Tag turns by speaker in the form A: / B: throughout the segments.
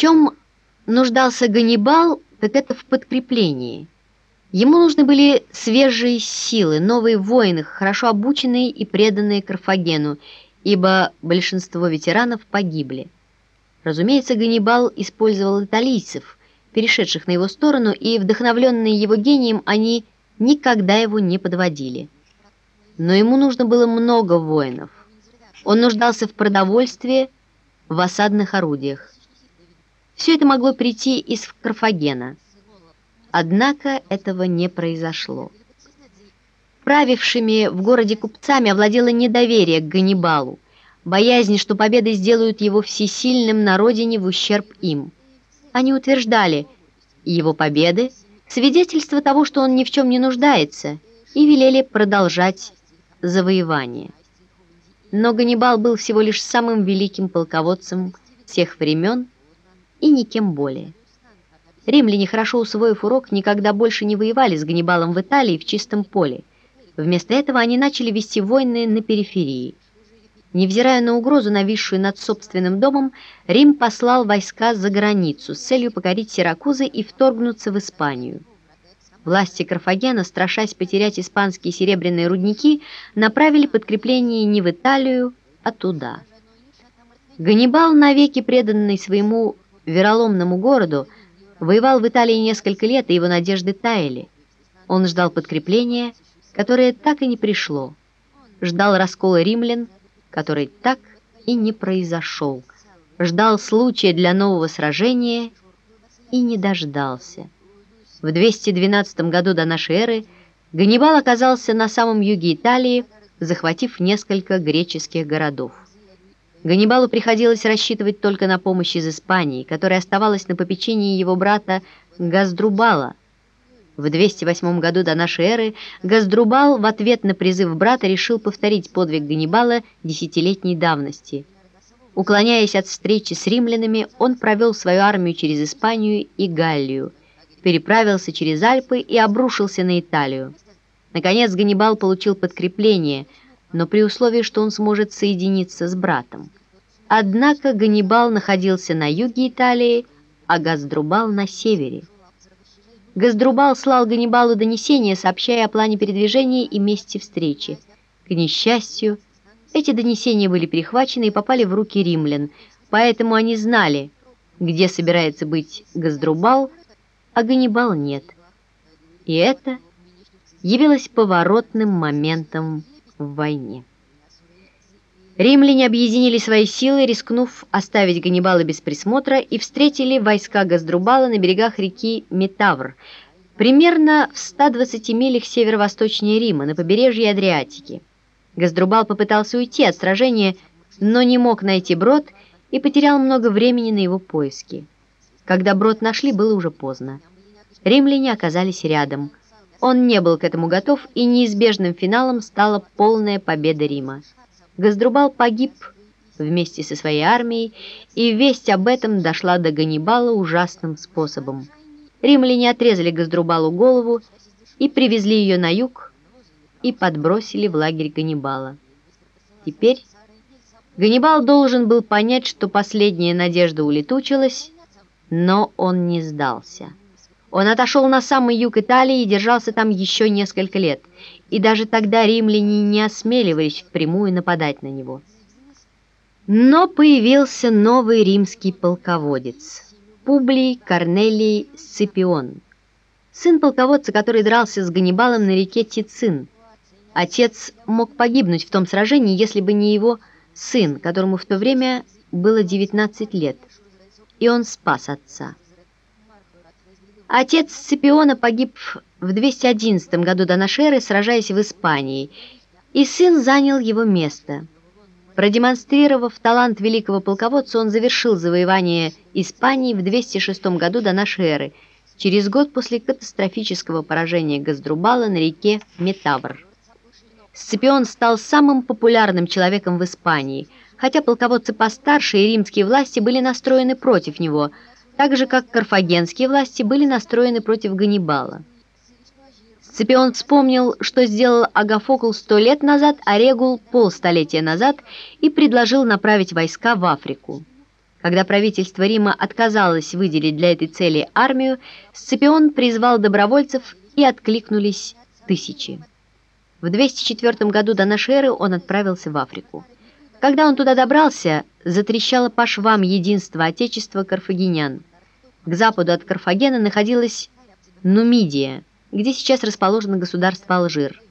A: чем нуждался Ганнибал, так это в подкреплении. Ему нужны были свежие силы, новые воины, хорошо обученные и преданные Карфагену, ибо большинство ветеранов погибли. Разумеется, Ганнибал использовал италийцев, перешедших на его сторону, и, вдохновленные его гением, они никогда его не подводили. Но ему нужно было много воинов. Он нуждался в продовольствии, в осадных орудиях. Все это могло прийти из Карфагена. Однако этого не произошло. Правившими в городе купцами овладело недоверие к Ганнибалу, боязнь, что победы сделают его всесильным на родине в ущерб им. Они утверждали, его победы – свидетельство того, что он ни в чем не нуждается, и велели продолжать завоевание. Но Ганнибал был всего лишь самым великим полководцем всех времен и никем более. Римляне, хорошо усвоив урок, никогда больше не воевали с Ганнибалом в Италии в чистом поле. Вместо этого они начали вести войны на периферии. Невзирая на угрозу, нависшую над собственным домом, Рим послал войска за границу с целью покорить Сиракузы и вторгнуться в Испанию. Власти Карфагена, страшась потерять испанские серебряные рудники, направили подкрепление не в Италию, а туда. Ганнибал, навеки преданный своему вероломному городу, воевал в Италии несколько лет, и его надежды таяли. Он ждал подкрепления, которое так и не пришло. Ждал раскола римлян, который так и не произошел. Ждал случая для нового сражения и не дождался. В 212 году до нашей эры Ганнибал оказался на самом юге Италии, захватив несколько греческих городов. Ганнибалу приходилось рассчитывать только на помощь из Испании, которая оставалась на попечении его брата Газдрубала. В 208 году до нашей эры Газдрубал в ответ на призыв брата решил повторить подвиг Ганнибала десятилетней давности. Уклоняясь от встречи с римлянами, он провел свою армию через Испанию и Галлию, переправился через Альпы и обрушился на Италию. Наконец Ганнибал получил подкрепление – но при условии, что он сможет соединиться с братом. Однако Ганнибал находился на юге Италии, а Газдрубал на севере. Газдрубал слал Ганнибалу донесения, сообщая о плане передвижения и месте встречи. К несчастью, эти донесения были перехвачены и попали в руки римлян, поэтому они знали, где собирается быть Газдрубал, а Ганнибал нет. И это явилось поворотным моментом в войне. Римляне объединили свои силы, рискнув оставить Ганнибала без присмотра, и встретили войска Газдрубала на берегах реки Метавр, примерно в 120 милях северо-восточнее Рима, на побережье Адриатики. Газдрубал попытался уйти от сражения, но не мог найти брод и потерял много времени на его поиски. Когда брод нашли, было уже поздно. Римляне оказались рядом – он не был к этому готов, и неизбежным финалом стала полная победа Рима. Газдрубал погиб вместе со своей армией, и весть об этом дошла до Ганнибала ужасным способом. Римляне отрезали Газдрубалу голову и привезли ее на юг и подбросили в лагерь Ганнибала. Теперь Ганнибал должен был понять, что последняя надежда улетучилась, но он не сдался. Он отошел на самый юг Италии и держался там еще несколько лет, и даже тогда римляне не осмеливались впрямую нападать на него. Но появился новый римский полководец – Публий Корнелий Сципион, сын полководца, который дрался с Ганнибалом на реке Тицин. Отец мог погибнуть в том сражении, если бы не его сын, которому в то время было 19 лет, и он спас отца. Отец Сципиона погиб в 211 году до нашей эры, сражаясь в Испании, и сын занял его место. Продемонстрировав талант великого полководца, он завершил завоевание Испании в 206 году до нашей эры, через год после катастрофического поражения Газдрубала на реке Метавр. Сципион стал самым популярным человеком в Испании, хотя полководцы постарше и римские власти были настроены против него – так же, как карфагенские власти были настроены против Ганнибала. Сципион вспомнил, что сделал Агафокл сто лет назад, а Регул полстолетия назад и предложил направить войска в Африку. Когда правительство Рима отказалось выделить для этой цели армию, Сципион призвал добровольцев и откликнулись тысячи. В 204 году до нашей эры он отправился в Африку. Когда он туда добрался, затрещало по швам единство Отечества карфагенян. К западу от Карфагена находилась Нумидия, где сейчас расположено государство Алжир.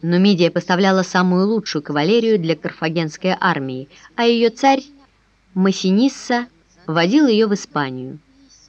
A: Нумидия поставляла самую лучшую кавалерию для карфагенской армии, а ее царь Массинисса водил ее в Испанию.